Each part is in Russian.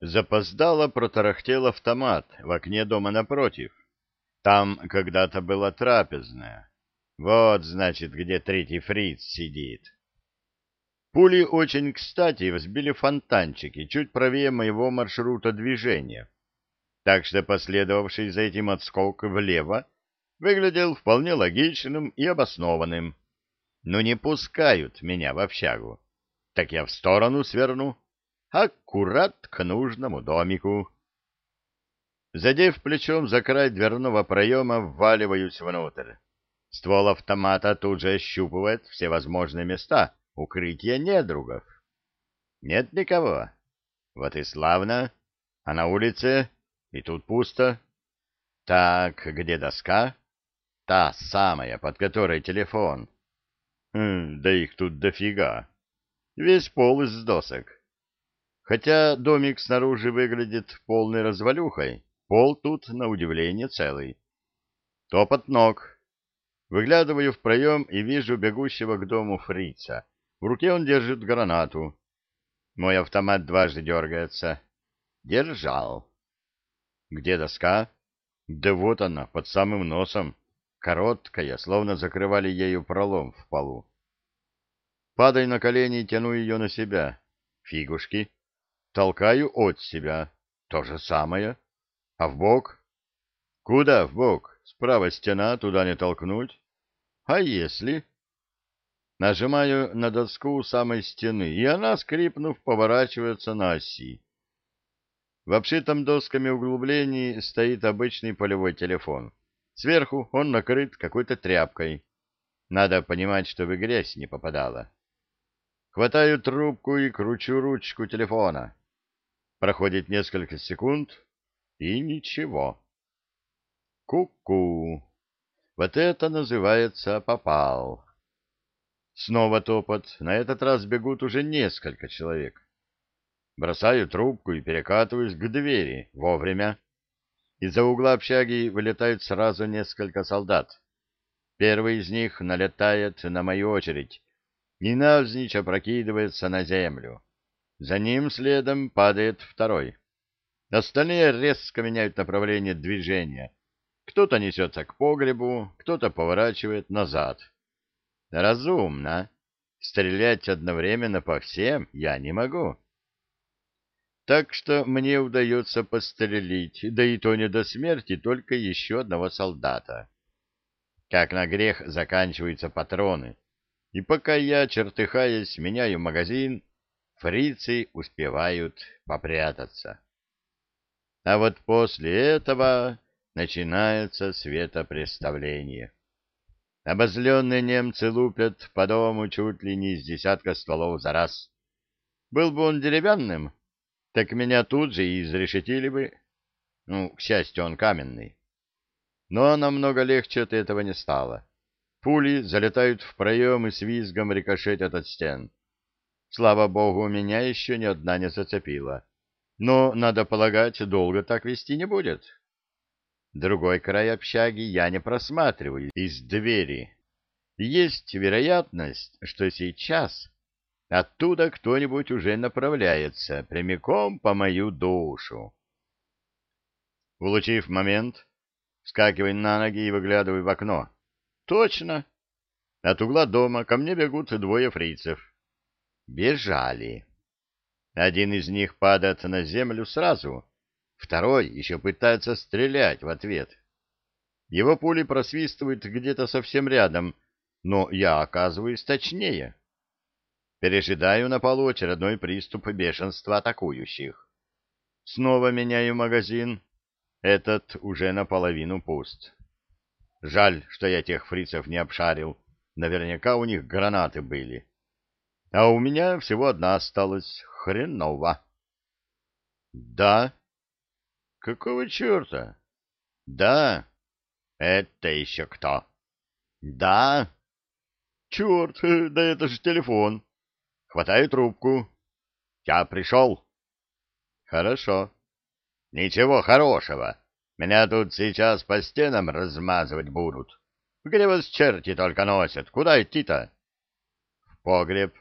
Запоздало протарахтел автомат в окне дома напротив. Там когда-то была трапезная. Вот, значит, где третий фриц сидит. Пули очень кстати взбили фонтанчики чуть правее моего маршрута движения. Так что последовавший за этим отскок влево выглядел вполне логичным и обоснованным. Но не пускают меня в общагу. Так я в сторону сверну аккурат к нужному домику. Задев плечом за край дверного проема, вваливаюсь внутрь. Ствол автомата тут же ощупывает все возможные места укрытия недругов. Нет никого. Вот и славно. А на улице? И тут пусто. Так, где доска? Та самая, под которой телефон. Хм, да их тут дофига. Весь пол из досок. Хотя домик снаружи выглядит полной развалюхой, пол тут, на удивление, целый. Топот ног. Выглядываю в проем и вижу бегущего к дому фрица. В руке он держит гранату. Мой автомат дважды дергается. Держал. Где доска? Да вот она, под самым носом. Короткая, словно закрывали ею пролом в полу. Падай на колени и тяну ее на себя. Фигушки. Толкаю от себя. То же самое. А в бок? Куда в бок? Справа стена, туда не толкнуть. А если? Нажимаю на доску у самой стены, и она, скрипнув, поворачивается на оси. В обшитом досками углублении стоит обычный полевой телефон. Сверху он накрыт какой-то тряпкой. Надо понимать, чтобы грязь не попадала. Хватаю трубку и кручу ручку телефона. Проходит несколько секунд, и ничего. Ку-ку. Вот это называется попал. Снова топот. На этот раз бегут уже несколько человек. Бросаю трубку и перекатываюсь к двери. Вовремя. Из-за угла общаги вылетают сразу несколько солдат. Первый из них налетает на мою очередь и навзничь опрокидывается на землю. За ним следом падает второй. Остальные резко меняют направление движения. Кто-то несется к погребу, кто-то поворачивает назад. Разумно. Стрелять одновременно по всем я не могу. Так что мне удается пострелить, да и то не до смерти, только еще одного солдата. Как на грех заканчиваются патроны. И пока я, чертыхаясь, меняю магазин, фрицы успевают попрятаться. А вот после этого начинается светопреставление. Обозленные немцы лупят по дому чуть ли не из десятка стволов за раз. Был бы он деревянным, так меня тут же и изрешетили бы. Ну, к счастью, он каменный. Но намного легче от этого не стало. Пули залетают в проем и с визгом рикошетят от стен. Слава богу, меня еще ни одна не зацепила. Но, надо полагать, долго так вести не будет. Другой край общаги я не просматриваю из двери. Есть вероятность, что сейчас оттуда кто-нибудь уже направляется прямиком по мою душу. Улучив момент, вскакивай на ноги и выглядывай в окно. Точно. От угла дома ко мне бегут двое фрицев. Бежали. Один из них падает на землю сразу, второй еще пытается стрелять в ответ. Его пули просвистывают где-то совсем рядом, но я оказываюсь точнее. Пережидаю на полу очередной приступ бешенства атакующих. Снова меняю магазин. Этот уже наполовину пуст. Жаль, что я тех фрицев не обшарил. Наверняка у них гранаты были. А у меня всего одна осталась. Хреново. Да. Какого черта? Да. Это еще кто? Да. Черт, да это же телефон. Хватаю трубку. Я пришел. Хорошо. Ничего хорошего. Меня тут сейчас по стенам размазывать будут. Где вас черти только носят? Куда идти-то? В погреб.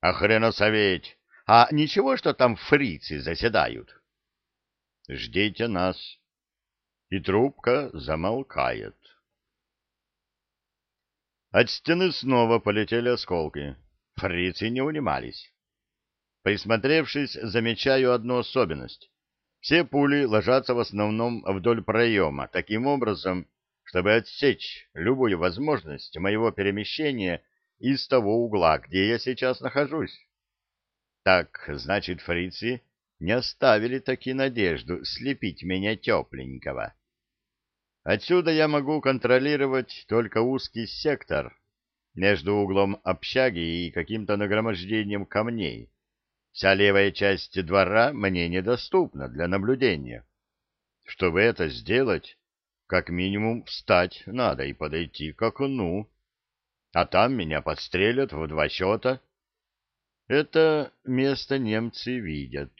А хреносоветь! А ничего, что там фрицы заседают? Ждите нас. И трубка замолкает. От стены снова полетели осколки. Фрицы не унимались. Присмотревшись, замечаю одну особенность. Все пули ложатся в основном вдоль проема, таким образом, чтобы отсечь любую возможность моего перемещения из того угла, где я сейчас нахожусь. Так, значит, фрицы не оставили таки надежду слепить меня тепленького. Отсюда я могу контролировать только узкий сектор между углом общаги и каким-то нагромождением камней. Вся левая часть двора мне недоступна для наблюдения. Чтобы это сделать, как минимум встать надо и подойти к окну, а там меня подстрелят в два счета. Это место немцы видят.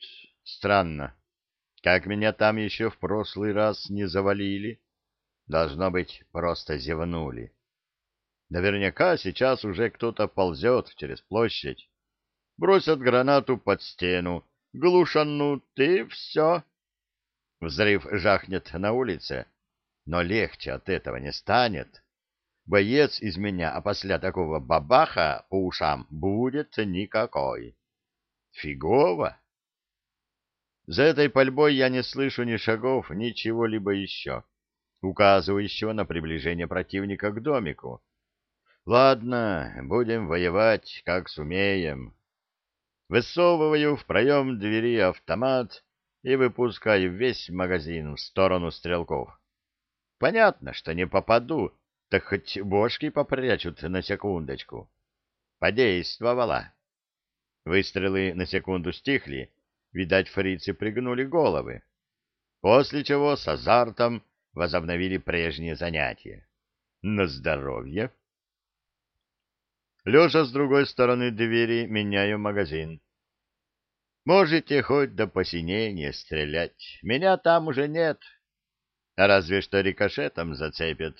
Странно, как меня там еще в прошлый раз не завалили. Должно быть, просто зевнули. Наверняка сейчас уже кто-то ползет через площадь бросят гранату под стену, глушанут, и все. Взрыв жахнет на улице, но легче от этого не станет. Боец из меня, а после такого бабаха по ушам будет никакой. Фигово. За этой пальбой я не слышу ни шагов, ни чего-либо еще, указывающего на приближение противника к домику. Ладно, будем воевать, как сумеем. Высовываю в проем двери автомат и выпускаю весь магазин в сторону стрелков. Понятно, что не попаду, так хоть бошки попрячут на секундочку. Подействовала. Выстрелы на секунду стихли, видать, фрицы пригнули головы, после чего с азартом возобновили прежние занятия. На здоровье! Лежа с другой стороны двери, меняю магазин. Можете хоть до посинения стрелять, меня там уже нет. Разве что рикошетом зацепят.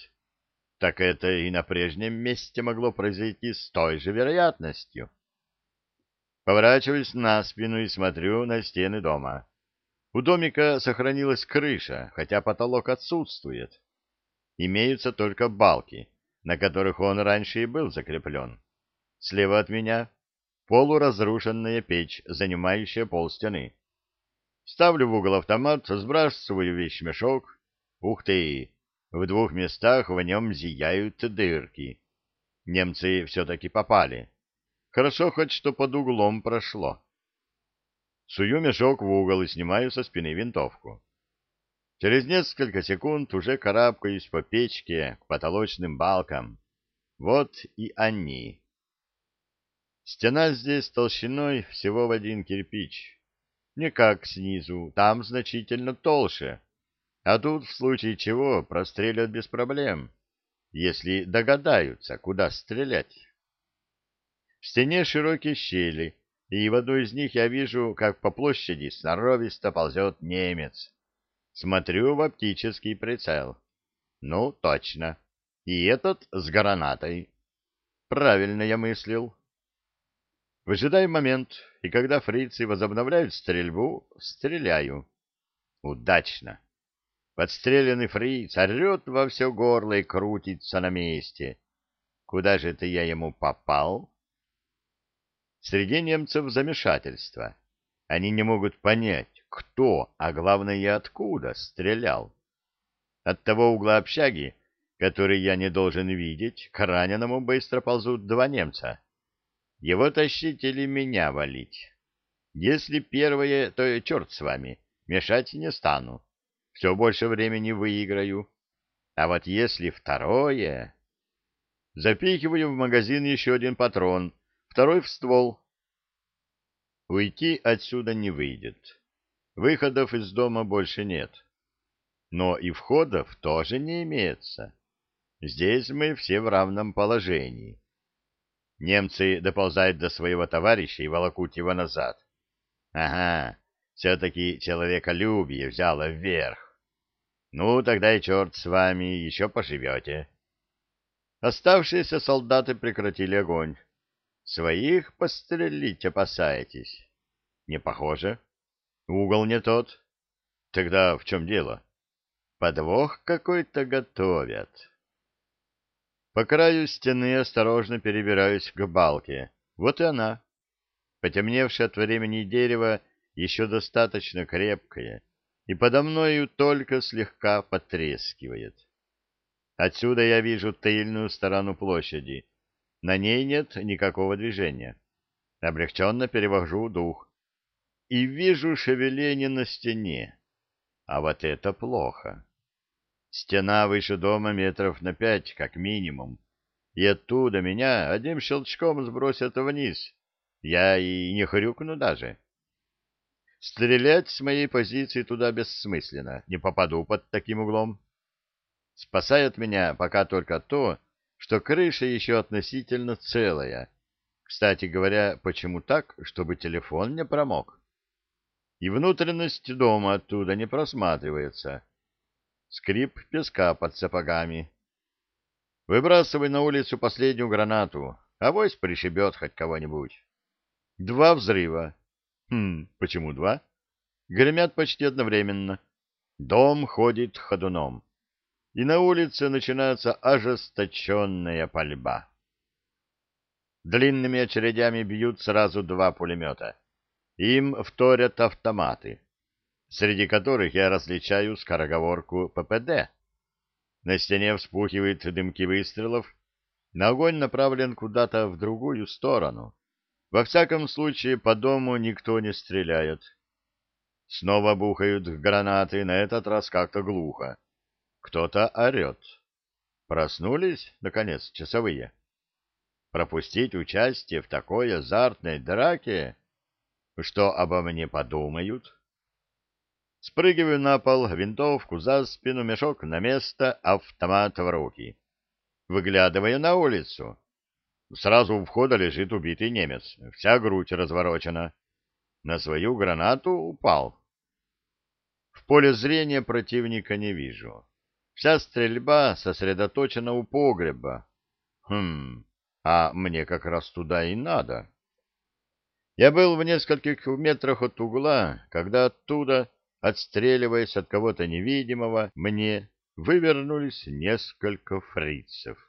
Так это и на прежнем месте могло произойти с той же вероятностью. Поворачиваюсь на спину и смотрю на стены дома. У домика сохранилась крыша, хотя потолок отсутствует. Имеются только балки, на которых он раньше и был закреплен. Слева от меня полуразрушенная печь, занимающая полстены. Ставлю в угол автомат, сбрасываю вещмешок. Ух ты! В двух местах в нем зияют дырки. Немцы все-таки попали. Хорошо хоть что под углом прошло. Сую мешок в угол и снимаю со спины винтовку. Через несколько секунд уже карабкаюсь по печке к потолочным балкам. Вот и они. Стена здесь толщиной всего в один кирпич. Не как снизу, там значительно толще. А тут, в случае чего, прострелят без проблем, если догадаются, куда стрелять. В стене широкие щели, и в одной из них я вижу, как по площади сноровисто ползет немец. Смотрю в оптический прицел. Ну, точно. И этот с гранатой. Правильно я мыслил. Выжидаю момент, и когда фрицы возобновляют стрельбу, стреляю. Удачно. Подстреленный фриц орет во все горло и крутится на месте. Куда же это я ему попал? Среди немцев замешательство. Они не могут понять, кто, а главное и откуда стрелял. От того угла общаги, который я не должен видеть, к раненому быстро ползут два немца. Его тащить или меня валить? Если первое, то черт с вами, мешать не стану. Все больше времени выиграю. А вот если второе... Запихиваю в магазин еще один патрон, второй в ствол. Уйти отсюда не выйдет. Выходов из дома больше нет. Но и входов тоже не имеется. Здесь мы все в равном положении. Немцы доползают до своего товарища и волокут его назад. Ага, все-таки человеколюбие взяло вверх. Ну, тогда и черт с вами, еще поживете. Оставшиеся солдаты прекратили огонь. Своих пострелить опасаетесь. Не похоже. Угол не тот. Тогда в чем дело? Подвох какой-то готовят. По краю стены осторожно перебираюсь к балке. Вот и она. Потемневшее от времени дерево еще достаточно крепкое, и подо мною только слегка потрескивает. Отсюда я вижу тыльную сторону площади. На ней нет никакого движения. Облегченно перевожу дух. И вижу шевеление на стене. А вот это плохо. Стена выше дома метров на пять, как минимум. И оттуда меня одним щелчком сбросят вниз. Я и не хрюкну даже. Стрелять с моей позиции туда бессмысленно. Не попаду под таким углом. Спасает меня пока только то, что крыша еще относительно целая. Кстати говоря, почему так, чтобы телефон не промок? И внутренность дома оттуда не просматривается. Скрип песка под сапогами. Выбрасывай на улицу последнюю гранату, авось пришибет хоть кого-нибудь. Два взрыва. Хм, почему два? Гремят почти одновременно. Дом ходит ходуном и на улице начинается ожесточенная пальба. Длинными очередями бьют сразу два пулемета. Им вторят автоматы, среди которых я различаю скороговорку ППД. На стене вспухивают дымки выстрелов, но огонь направлен куда-то в другую сторону. Во всяком случае, по дому никто не стреляет. Снова бухают гранаты, на этот раз как-то глухо. Кто-то орет. Проснулись, наконец, часовые. Пропустить участие в такой азартной драке? Что обо мне подумают? Спрыгиваю на пол, винтовку за спину, мешок на место, автомат в руки. Выглядываю на улицу. Сразу у входа лежит убитый немец, вся грудь разворочена. На свою гранату упал. В поле зрения противника не вижу. Вся стрельба сосредоточена у погреба. Хм, а мне как раз туда и надо. Я был в нескольких метрах от угла, когда оттуда, отстреливаясь от кого-то невидимого, мне вывернулись несколько фрицев.